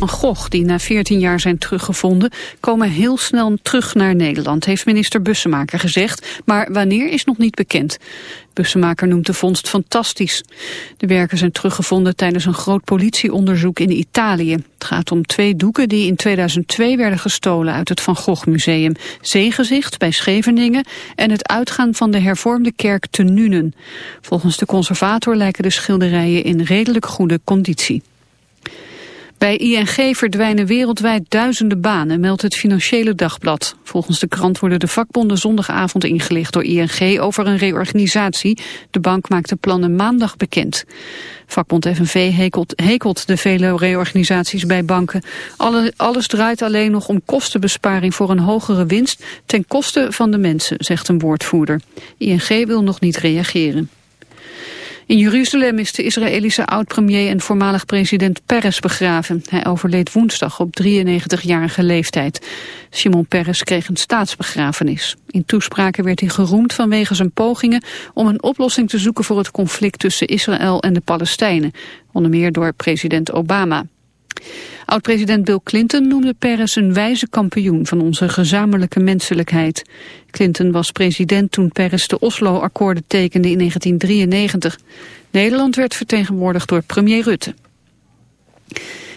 Van Gogh, die na 14 jaar zijn teruggevonden... komen heel snel terug naar Nederland, heeft minister Bussemaker gezegd. Maar wanneer is nog niet bekend. Bussemaker noemt de vondst fantastisch. De werken zijn teruggevonden tijdens een groot politieonderzoek in Italië. Het gaat om twee doeken die in 2002 werden gestolen uit het Van Gogh Museum. Zeegezicht bij Scheveningen en het uitgaan van de hervormde kerk te Nuenen. Volgens de conservator lijken de schilderijen in redelijk goede conditie. Bij ING verdwijnen wereldwijd duizenden banen, meldt het Financiële Dagblad. Volgens de krant worden de vakbonden zondagavond ingelicht door ING over een reorganisatie. De bank maakt de plannen maandag bekend. Vakbond FNV hekelt, hekelt de vele reorganisaties bij banken. Alle, alles draait alleen nog om kostenbesparing voor een hogere winst ten koste van de mensen, zegt een woordvoerder. ING wil nog niet reageren. In Jeruzalem is de Israëlische oud-premier en voormalig president Peres begraven. Hij overleed woensdag op 93-jarige leeftijd. Simon Peres kreeg een staatsbegrafenis. In toespraken werd hij geroemd vanwege zijn pogingen om een oplossing te zoeken voor het conflict tussen Israël en de Palestijnen. Onder meer door president Obama. Oud-president Bill Clinton noemde Peres een wijze kampioen van onze gezamenlijke menselijkheid. Clinton was president toen Peres de Oslo-akkoorden tekende in 1993. Nederland werd vertegenwoordigd door premier Rutte.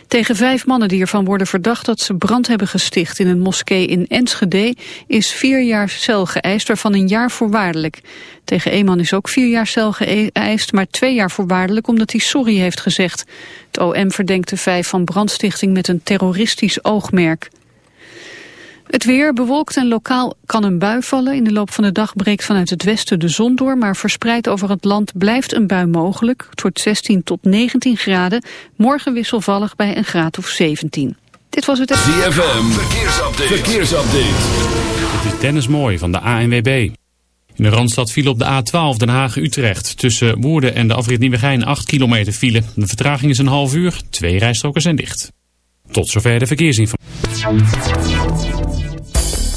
Tegen vijf mannen die ervan worden verdacht dat ze brand hebben gesticht in een moskee in Enschede is vier jaar cel geëist, waarvan een jaar voorwaardelijk. Tegen één man is ook vier jaar cel geëist, maar twee jaar voorwaardelijk omdat hij sorry heeft gezegd. Het OM verdenkt de vijf van brandstichting met een terroristisch oogmerk. Het weer bewolkt en lokaal kan een bui vallen. In de loop van de dag breekt vanuit het westen de zon door, maar verspreid over het land blijft een bui mogelijk. Het wordt 16 tot 19 graden. Morgen wisselvallig bij een graad of 17. Dit was het... ZFM, verkeersupdate. verkeersupdate. Dit is Dennis Mooi van de ANWB. In de Randstad viel op de A12 Den Haag-Utrecht. Tussen Woerden en de afrit Nieuwegein 8 kilometer file. De vertraging is een half uur. Twee rijstroken zijn dicht. Tot zover de verkeersinformatie.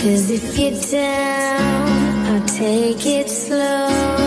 Cause if you're down, I'll take it slow,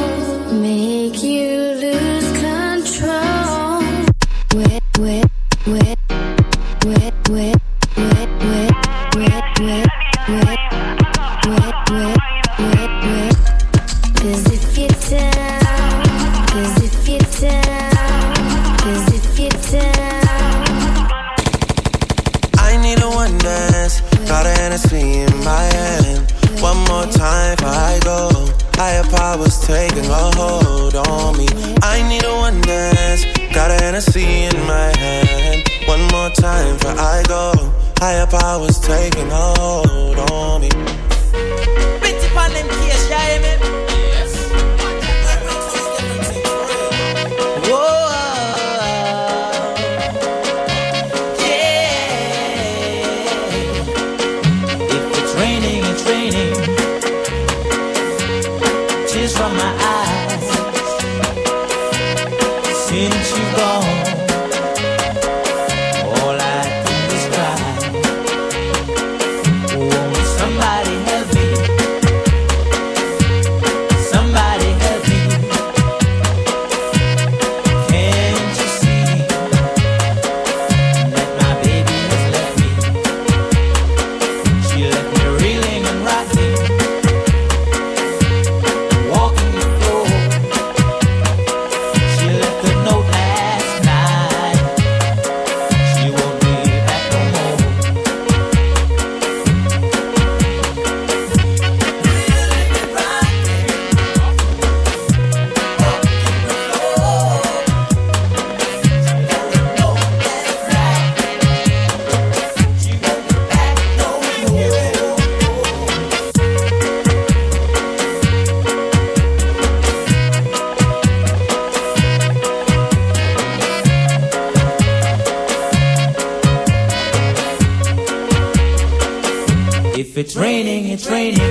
train. Yeah.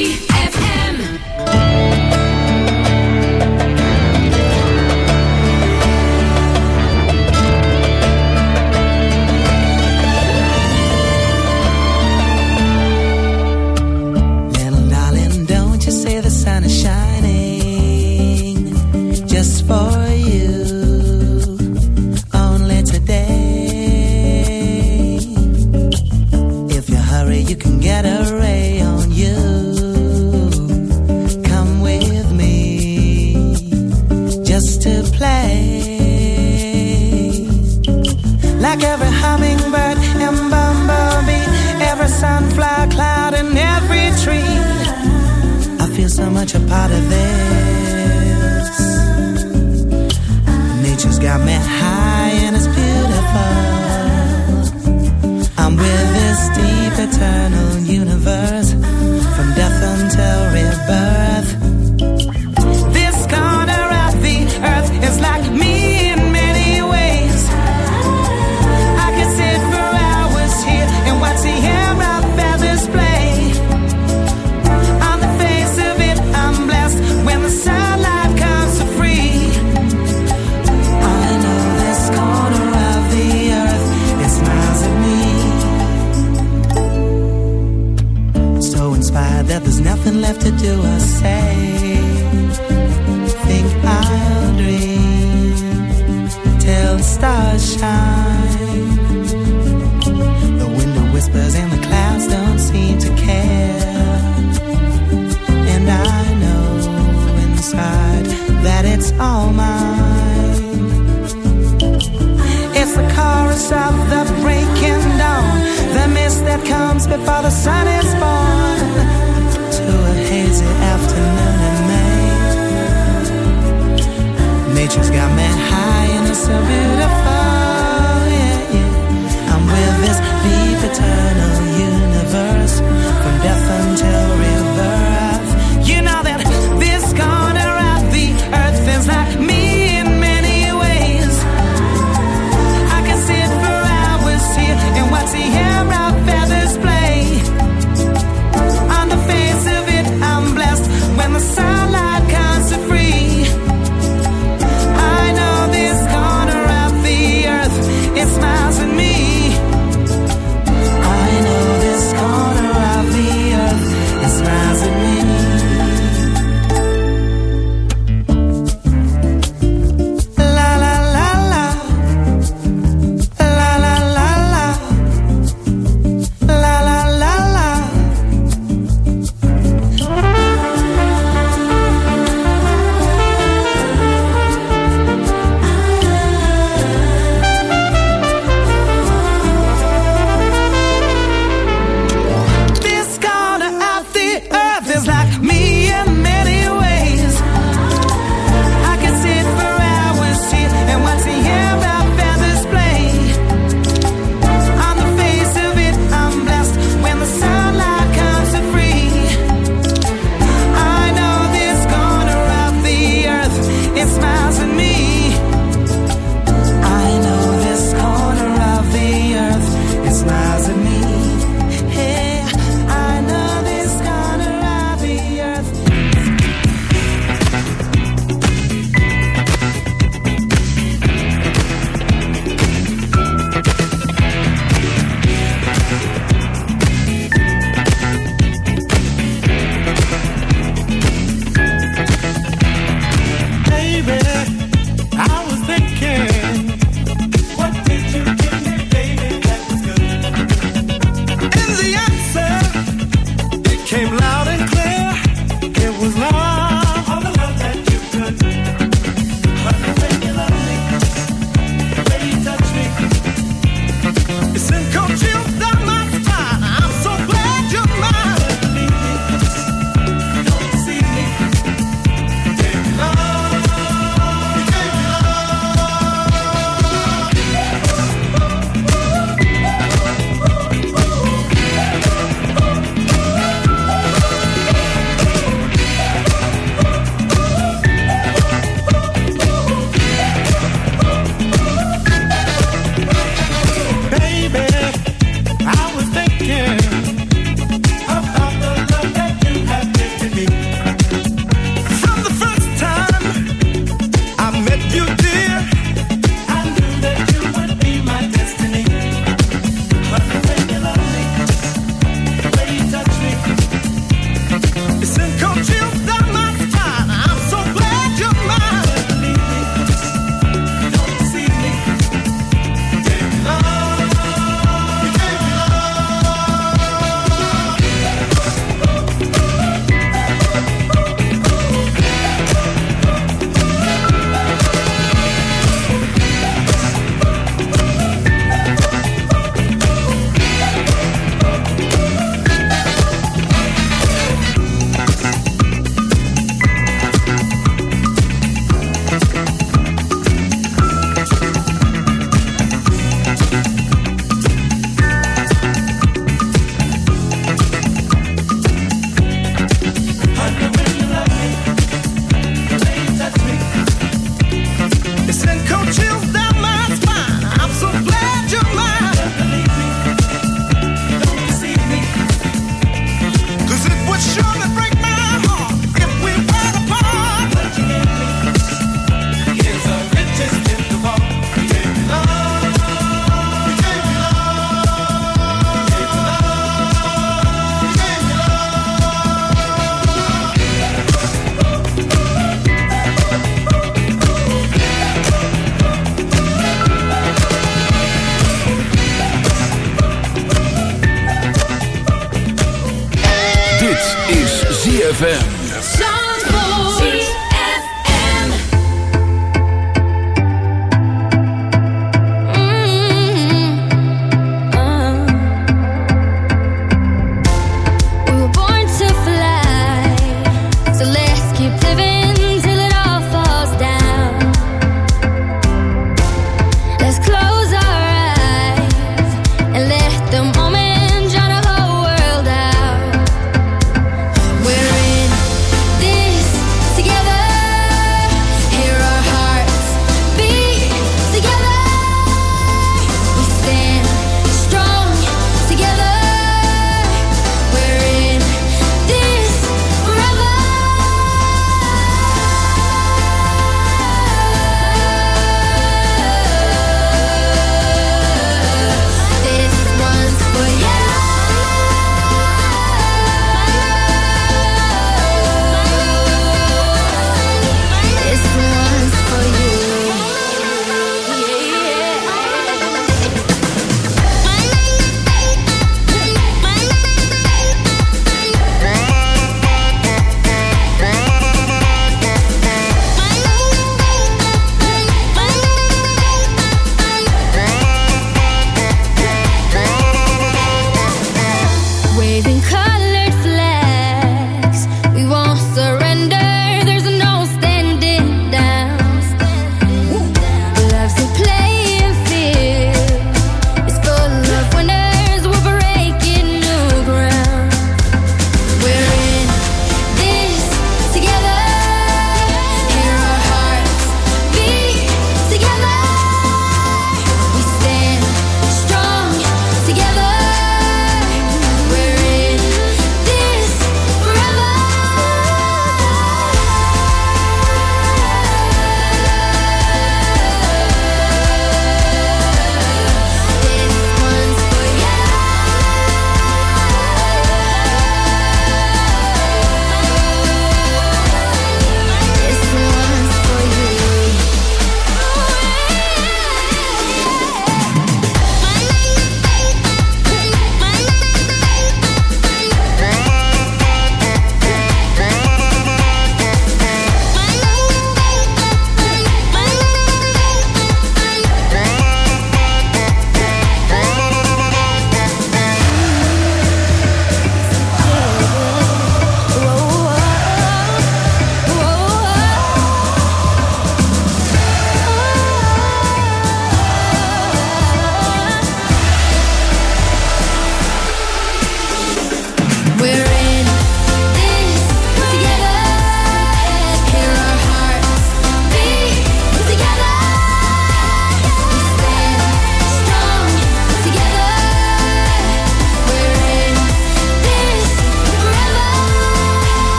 satisfied that there's nothing left to do I say. Think I'll dream till the stars shine. The window whispers and the clouds don't seem to care. And I know inside that it's all mine. It's the chorus of the rain that comes before the sun is born to a hazy afternoon in May. Nature's got me high and it's so beautiful. Yeah, yeah. I'm with this deep eternal universe from death until.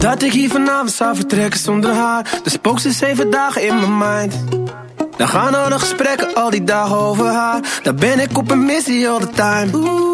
Dat ik hier vanavond zou vertrekken zonder haar. de spook ze zeven dagen in mijn mind. Dan gaan al nog gesprekken al die dagen over haar. Daar ben ik op een missie all the time.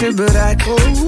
but I could